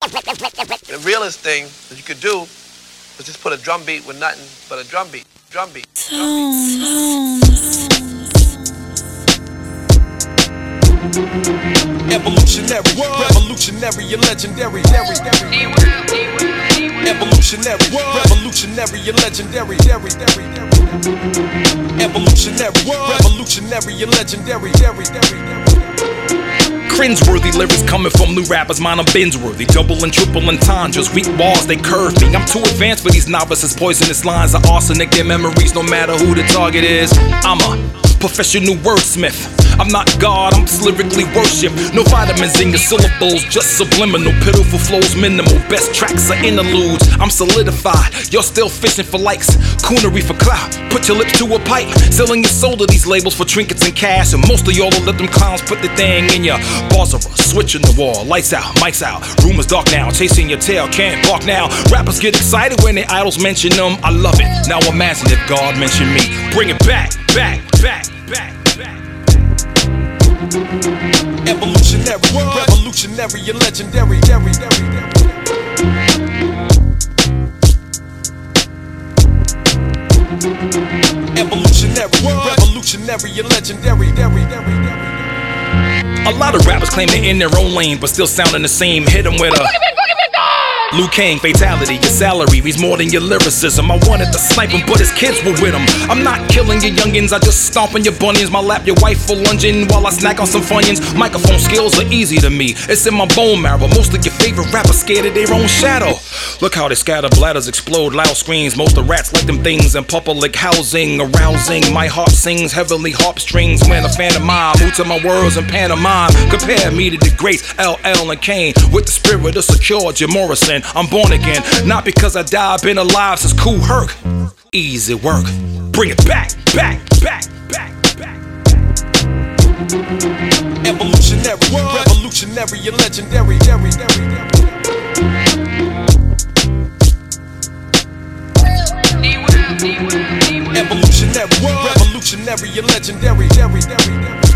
The realest thing that you could do is just put a drum beat with nothing but a drum beat, drum beat. Drum beat. Evolutionary, revolutionary, and legendary. Evolutionary, revolutionary, and legendary. Evolutionary, revolutionary, and legendary. Cringeworthy lyrics coming from new rappers, mine I'm binge worthy. Double and triple entendres, weak walls, they curve me. I'm too advanced for these novices. Poisonous lines are arsenic, their memories, no matter who the target is. I'm a professional wordsmith. I'm not God, I'm just lyrically worship. No vitamins in your syllables, just subliminal. Pitiful flows, minimal. Best tracks are interludes. I'm solidified. You're still fishing for likes, coonery for clout. Put your lips to a pipe, selling your soul to these labels for trinkets and cash. And most of y'all will let them clowns put the thing in your Bars are switching the wall. Lights out, mics out. Rumors dark now, chasing your tail, can't walk now. Rappers get excited when their idols mention them. I love it. Now imagine if God mentioned me. Bring it back, back, back, back. Evolutionary, revolutionary, and legendary. Evolutionary, revolutionary, and legendary. A lot of rappers claim they're in their own lane, but still sounding the same. Hit them with a. Liu Kang, fatality, your salary reads more than your lyricism. I wanted to snipe him, but his kids were with him. I'm not killing your youngins, I just stomp on your bunions. My lap, your wife for lunging while I snack on some funyuns. Microphone skills are easy to me, it's in my bone marrow. Most of your favorite rappers scared of their own shadow. Look how they scatter bladders, explode loud screams. Most of rats like them things in public housing, arousing. My harp sings heavenly harp strings when a fan of mine move to my words in pantomime. Compare me to the greats LL and Kane with the spirit of secure Jim Morrison. I'm born again, not because I died, been alive since Kool Herc. Easy work, bring it back, back, back, back, back. Evolutionary, revolutionary, and legendary. Evolutionary, revolutionary, and legendary.